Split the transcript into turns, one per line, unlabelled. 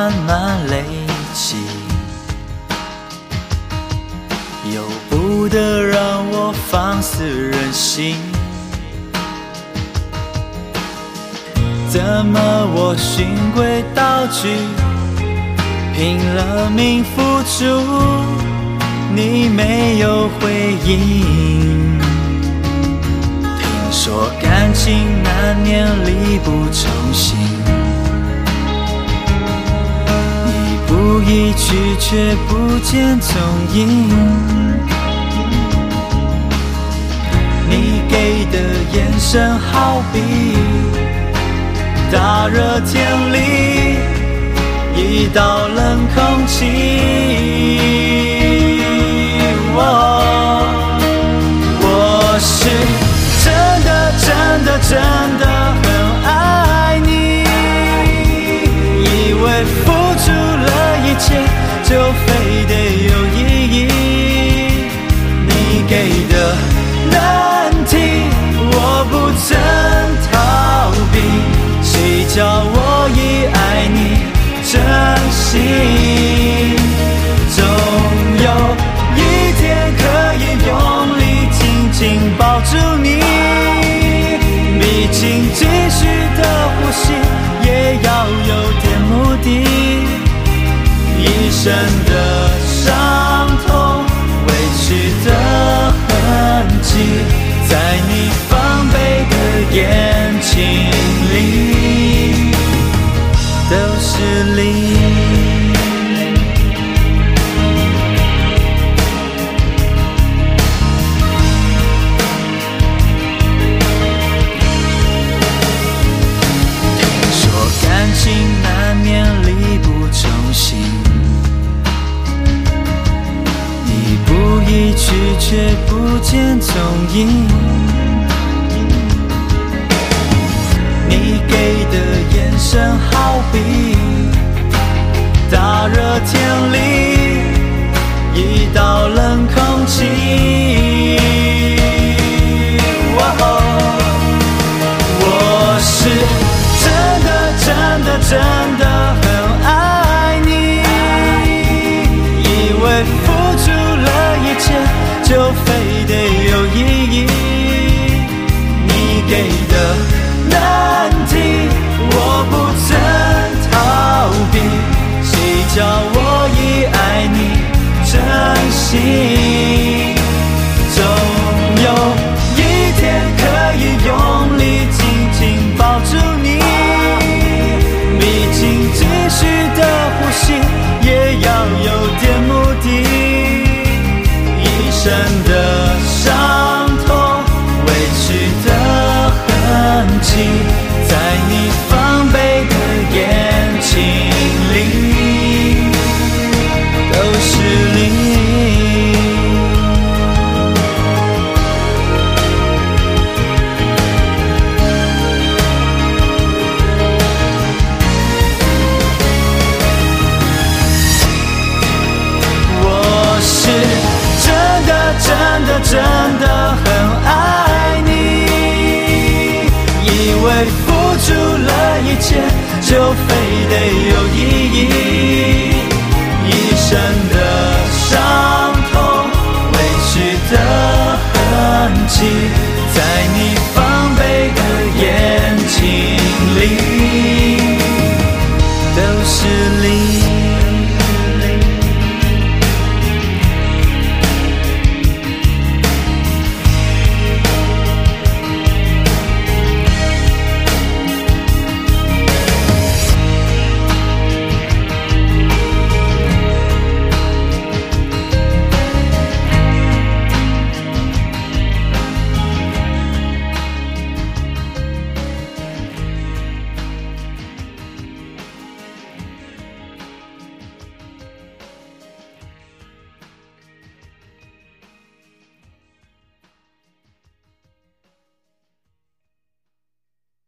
慢慢累积，由不得让我放肆任性。怎么我循规蹈矩，拼了命付出，你没有回应。听说感情难免力不从心。一去却不见踪影，你给的眼神好比。大热天里，一道冷空气。切深的伤痛，委屈的痕迹，在你防备的眼睛里都是你。去却不见踪影。你给的眼神好比大热天里一道冷空气。非得有意义。你给的难题，我不曾逃避。谁叫我已爱你真心？总有一天可以用力紧紧抱住你，毕竟继续的呼吸也要有点目的。一生的痕为付出了一切就非得有意义。一身的伤痛委屈的痕迹在你防备的眼睛里都是